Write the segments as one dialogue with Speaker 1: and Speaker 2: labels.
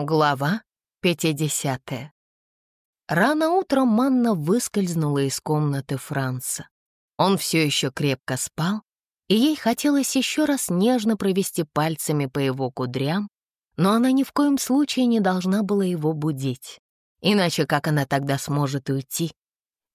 Speaker 1: Глава 50. Рано утром Манна выскользнула из комнаты Франца. Он все еще крепко спал, и ей хотелось еще раз нежно провести пальцами по его кудрям, но она ни в коем случае не должна была его будить. Иначе как она тогда сможет уйти?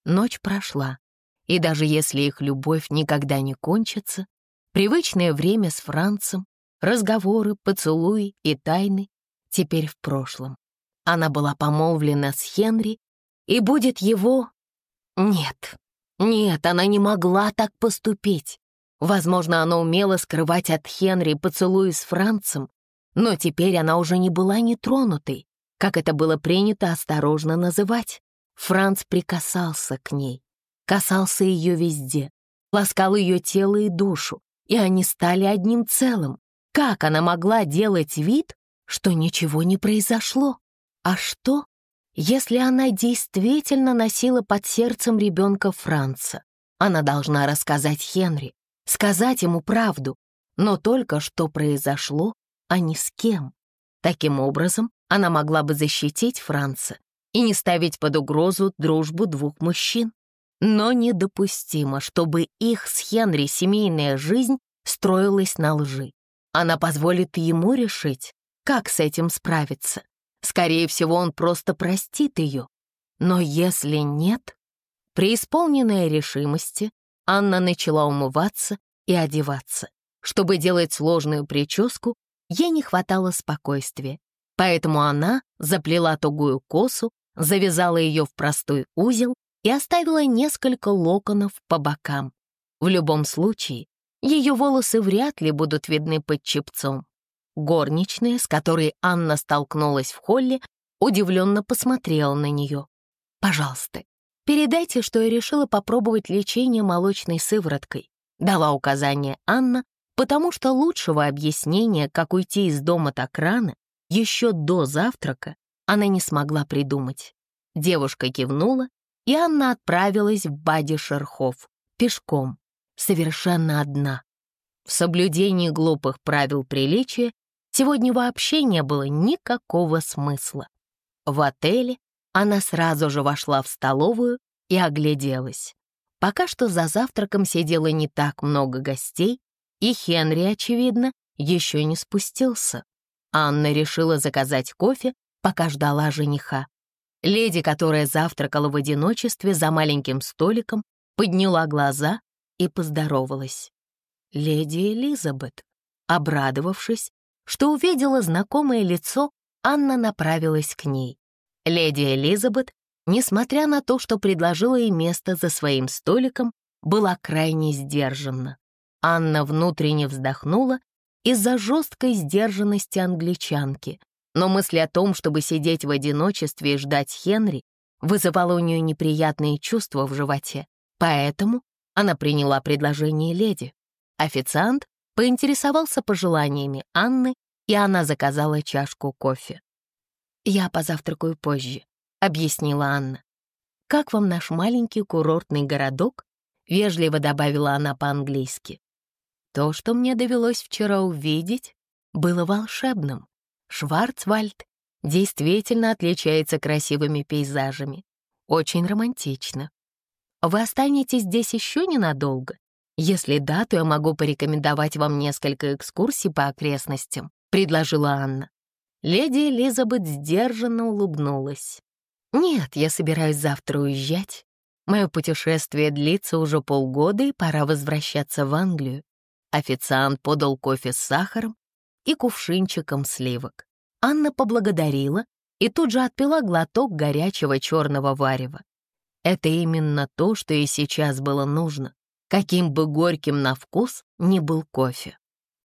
Speaker 1: Ночь прошла, и даже если их любовь никогда не кончится, привычное время с Францем, разговоры, поцелуи и тайны теперь в прошлом. Она была помолвлена с Хенри и будет его... Нет, нет, она не могла так поступить. Возможно, она умела скрывать от Хенри поцелуи с Францем, но теперь она уже не была нетронутой, как это было принято осторожно называть. Франц прикасался к ней, касался ее везде, ласкал ее тело и душу, и они стали одним целым. Как она могла делать вид, что ничего не произошло. А что, если она действительно носила под сердцем ребенка Франца? Она должна рассказать Хенри, сказать ему правду, но только что произошло, а не с кем. Таким образом, она могла бы защитить Франца и не ставить под угрозу дружбу двух мужчин. Но недопустимо, чтобы их с Хенри семейная жизнь строилась на лжи. Она позволит ему решить, как с этим справиться? Скорее всего, он просто простит ее. Но если нет... Преисполненная решимости, Анна начала умываться и одеваться. Чтобы делать сложную прическу, ей не хватало спокойствия. Поэтому она заплела тугую косу, завязала ее в простой узел и оставила несколько локонов по бокам. В любом случае, ее волосы вряд ли будут видны под чепцом. Горничная, с которой Анна столкнулась в холле, удивленно посмотрела на нее. «Пожалуйста, передайте, что я решила попробовать лечение молочной сывороткой», дала указание Анна, потому что лучшего объяснения, как уйти из дома так рано, еще до завтрака, она не смогла придумать. Девушка кивнула, и Анна отправилась в Бади Шерхов, пешком, совершенно одна. В соблюдении глупых правил приличия Сегодня вообще не было никакого смысла. В отеле она сразу же вошла в столовую и огляделась. Пока что за завтраком сидело не так много гостей, и Хенри, очевидно, еще не спустился. Анна решила заказать кофе, пока ждала жениха. Леди, которая завтракала в одиночестве за маленьким столиком, подняла глаза и поздоровалась. Леди Элизабет, обрадовавшись, что увидела знакомое лицо, Анна направилась к ней. Леди Элизабет, несмотря на то, что предложила ей место за своим столиком, была крайне сдержанна. Анна внутренне вздохнула из-за жесткой сдержанности англичанки, но мысль о том, чтобы сидеть в одиночестве и ждать Хенри, вызывала у нее неприятные чувства в животе. Поэтому она приняла предложение леди. Официант поинтересовался пожеланиями Анны, и она заказала чашку кофе. «Я позавтракаю позже», — объяснила Анна. «Как вам наш маленький курортный городок?» — вежливо добавила она по-английски. «То, что мне довелось вчера увидеть, было волшебным. Шварцвальд действительно отличается красивыми пейзажами. Очень романтично. Вы останетесь здесь еще ненадолго?» «Если да, то я могу порекомендовать вам несколько экскурсий по окрестностям», — предложила Анна. Леди Элизабет сдержанно улыбнулась. «Нет, я собираюсь завтра уезжать. Мое путешествие длится уже полгода, и пора возвращаться в Англию». Официант подал кофе с сахаром и кувшинчиком сливок. Анна поблагодарила и тут же отпила глоток горячего черного варева. Это именно то, что ей сейчас было нужно каким бы горьким на вкус ни был кофе.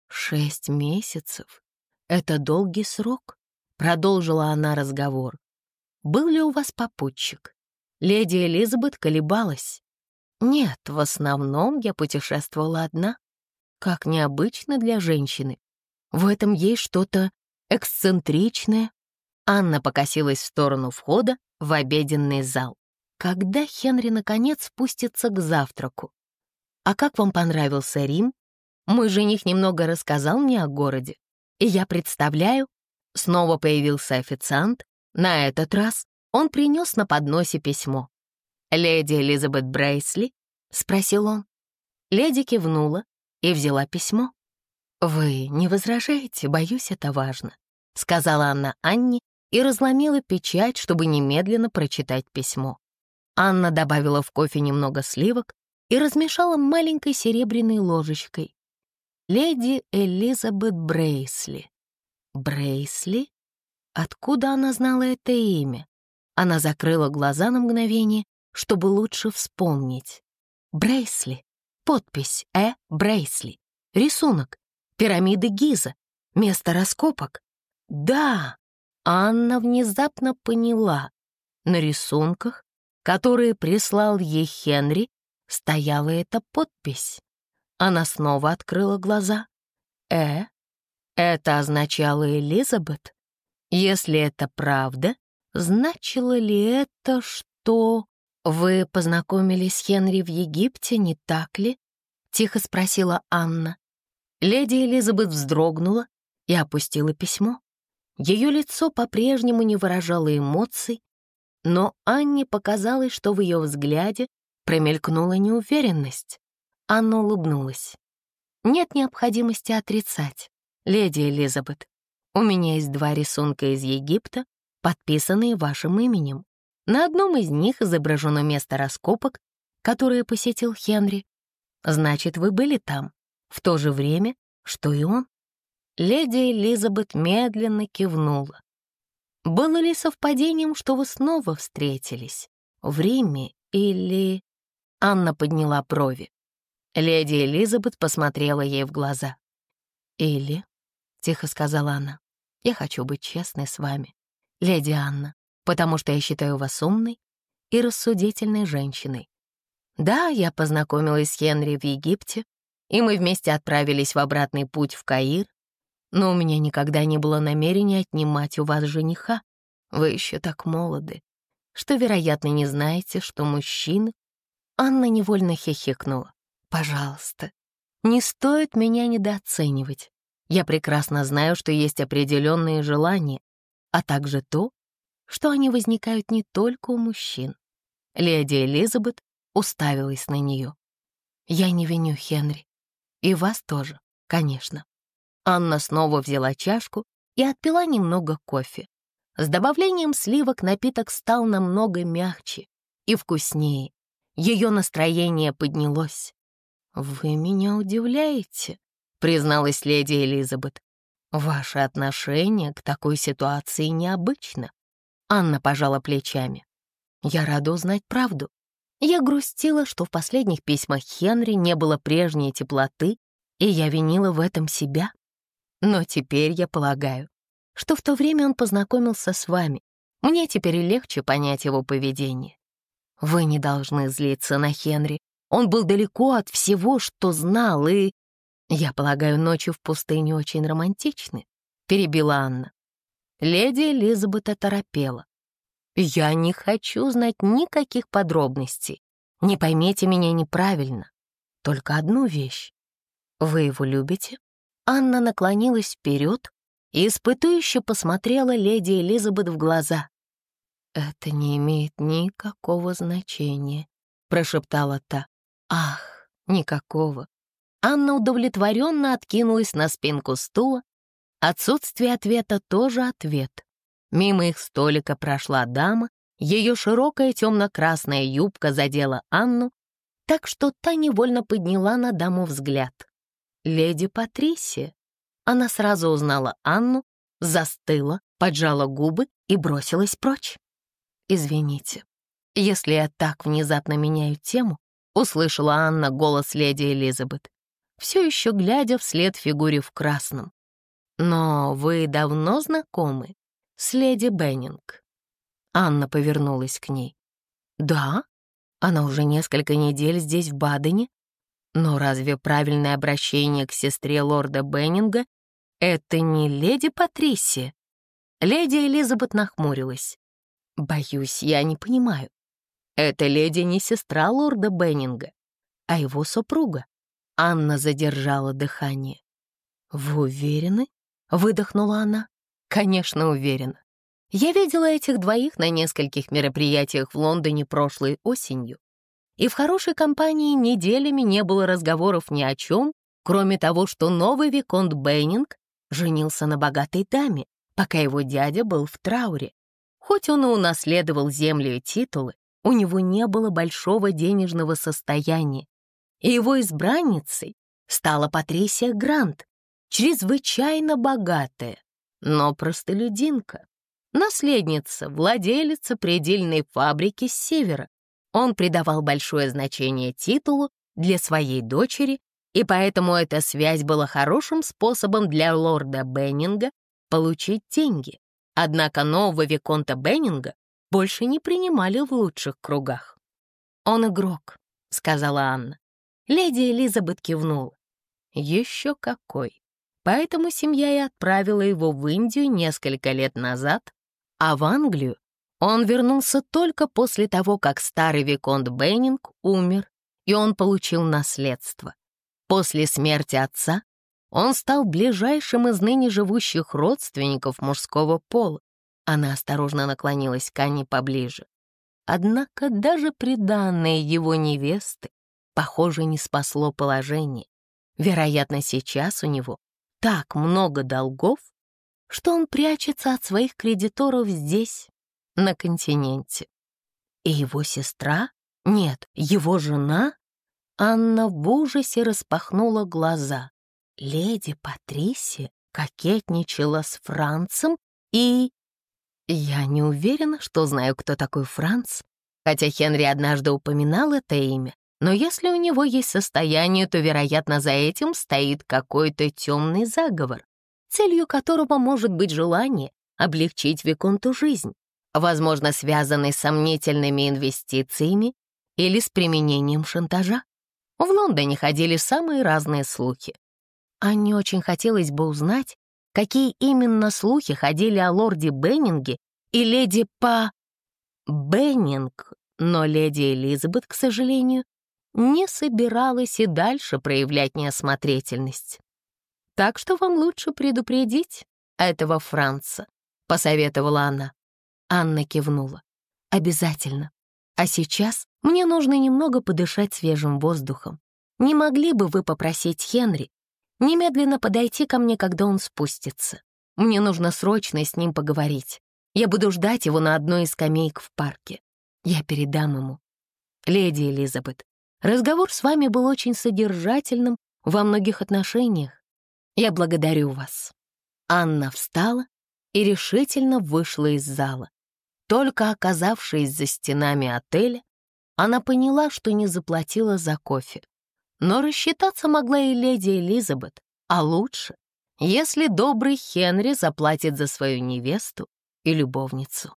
Speaker 1: «Шесть месяцев — это долгий срок», — продолжила она разговор. «Был ли у вас попутчик?» Леди Элизабет колебалась. «Нет, в основном я путешествовала одна. Как необычно для женщины. В этом есть что-то эксцентричное». Анна покосилась в сторону входа в обеденный зал. Когда Хенри наконец спустится к завтраку? «А как вам понравился Рим? Мой жених немного рассказал мне о городе, и я представляю, Снова появился официант. На этот раз он принес на подносе письмо. «Леди Элизабет Брейсли?» — спросил он. Леди кивнула и взяла письмо. «Вы не возражаете? Боюсь, это важно», — сказала Анна Анне и разломила печать, чтобы немедленно прочитать письмо. Анна добавила в кофе немного сливок и размешала маленькой серебряной ложечкой. Леди Элизабет Брейсли. Брейсли? Откуда она знала это имя? Она закрыла глаза на мгновение, чтобы лучше вспомнить. Брейсли. Подпись «Э. Брейсли». Рисунок. Пирамиды Гиза. Место раскопок. Да, Анна внезапно поняла. На рисунках, которые прислал ей Хенри, стояла эта подпись. Она снова открыла глаза. «Э? Это означало Элизабет? Если это правда, значило ли это, что...» «Вы познакомились с Хенри в Египте, не так ли?» — тихо спросила Анна. Леди Элизабет вздрогнула и опустила письмо. Ее лицо по-прежнему не выражало эмоций, но Анне показалось, что в ее взгляде промелькнула неуверенность. Анна улыбнулась. «Нет необходимости отрицать, леди Элизабет. У меня есть два рисунка из Египта, подписанные вашим именем. На одном из них изображено место раскопок, которое посетил Хенри. Значит, вы были там, в то же время, что и он. Леди Элизабет медленно кивнула. Было ли совпадением, что вы снова встретились? В Риме или... Анна подняла брови. Леди Элизабет посмотрела ей в глаза. «Или», — тихо сказала она, — «я хочу быть честной с вами, леди Анна потому что я считаю вас умной и рассудительной женщиной. Да, я познакомилась с Хенри в Египте, и мы вместе отправились в обратный путь в Каир, но у меня никогда не было намерения отнимать у вас жениха. Вы еще так молоды, что, вероятно, не знаете, что мужчины... Анна невольно хихикнула. «Пожалуйста, не стоит меня недооценивать. Я прекрасно знаю, что есть определенные желания, а также то, что они возникают не только у мужчин. Леди Элизабет уставилась на нее. «Я не виню Хенри. И вас тоже, конечно». Анна снова взяла чашку и отпила немного кофе. С добавлением сливок напиток стал намного мягче и вкуснее. Ее настроение поднялось. «Вы меня удивляете», — призналась леди Элизабет. «Ваше отношение к такой ситуации необычно. Анна пожала плечами. Я рада узнать правду. Я грустила, что в последних письмах Хенри не было прежней теплоты, и я винила в этом себя. Но теперь я полагаю, что в то время он познакомился с вами. Мне теперь легче понять его поведение. Вы не должны злиться на Хенри. Он был далеко от всего, что знал, и... Я полагаю, ночи в пустыне очень романтичны, — перебила Анна. Леди Элизабет оторопела. «Я не хочу знать никаких подробностей. Не поймите меня неправильно. Только одну вещь. Вы его любите?» Анна наклонилась вперед и испытующе посмотрела леди Элизабет в глаза. «Это не имеет никакого значения», — прошептала та. «Ах, никакого». Анна удовлетворенно откинулась на спинку стула Отсутствие ответа тоже ответ. Мимо их столика прошла дама, ее широкая темно-красная юбка задела Анну, так что та невольно подняла на даму взгляд. Леди Патрисия. Она сразу узнала Анну, застыла, поджала губы и бросилась прочь. «Извините, если я так внезапно меняю тему», услышала Анна голос леди Элизабет, все еще глядя вслед фигуре в красном. «Но вы давно знакомы с леди Беннинг?» Анна повернулась к ней. «Да, она уже несколько недель здесь, в Бадене. Но разве правильное обращение к сестре лорда Беннинга — это не леди Патрисия?» Леди Элизабет нахмурилась. «Боюсь, я не понимаю. Эта леди не сестра лорда Беннинга, а его супруга». Анна задержала дыхание. «Вы уверены?» — выдохнула она. Конечно, уверена. Я видела этих двоих на нескольких мероприятиях в Лондоне прошлой осенью. И в хорошей компании неделями не было разговоров ни о чем, кроме того, что новый Виконт Бейнинг женился на богатой даме, пока его дядя был в трауре. Хоть он и унаследовал земли и титулы, у него не было большого денежного состояния. И его избранницей стала Патрисия Грант, чрезвычайно богатая, но простолюдинка, наследница, владелица предельной фабрики с севера. Он придавал большое значение титулу для своей дочери, и поэтому эта связь была хорошим способом для лорда Беннинга получить деньги. Однако нового Виконта Беннинга больше не принимали в лучших кругах. «Он игрок», — сказала Анна. Леди Элизабет кивнула. «Еще какой!» Поэтому семья и отправила его в Индию несколько лет назад, а в Англию он вернулся только после того, как старый Виконт Беннинг умер, и он получил наследство. После смерти отца он стал ближайшим из ныне живущих родственников мужского пола. Она осторожно наклонилась к Анне поближе. Однако даже приданное его невесты, похоже, не спасло положение. Вероятно, сейчас у него так много долгов, что он прячется от своих кредиторов здесь, на континенте. И его сестра, нет, его жена, Анна в ужасе распахнула глаза. Леди Патрисия кокетничала с Францем и... Я не уверена, что знаю, кто такой Франц, хотя Хенри однажды упоминал это имя, но если у него есть состояние, то, вероятно, за этим стоит какой-то темный заговор, целью которого может быть желание облегчить Виконту жизнь, возможно, связанный с сомнительными инвестициями или с применением шантажа. В Лондоне ходили самые разные слухи. Анне очень хотелось бы узнать, какие именно слухи ходили о лорде Беннинге и леди Па... Беннинг, но леди Элизабет, к сожалению, не собиралась и дальше проявлять неосмотрительность. «Так что вам лучше предупредить этого Франца», — посоветовала она. Анна кивнула. «Обязательно. А сейчас мне нужно немного подышать свежим воздухом. Не могли бы вы попросить Хенри немедленно подойти ко мне, когда он спустится? Мне нужно срочно с ним поговорить. Я буду ждать его на одной из скамеек в парке. Я передам ему. Леди Элизабет, Разговор с вами был очень содержательным во многих отношениях. Я благодарю вас». Анна встала и решительно вышла из зала. Только оказавшись за стенами отеля, она поняла, что не заплатила за кофе. Но рассчитаться могла и леди Элизабет, а лучше, если добрый Хенри заплатит за свою невесту и любовницу.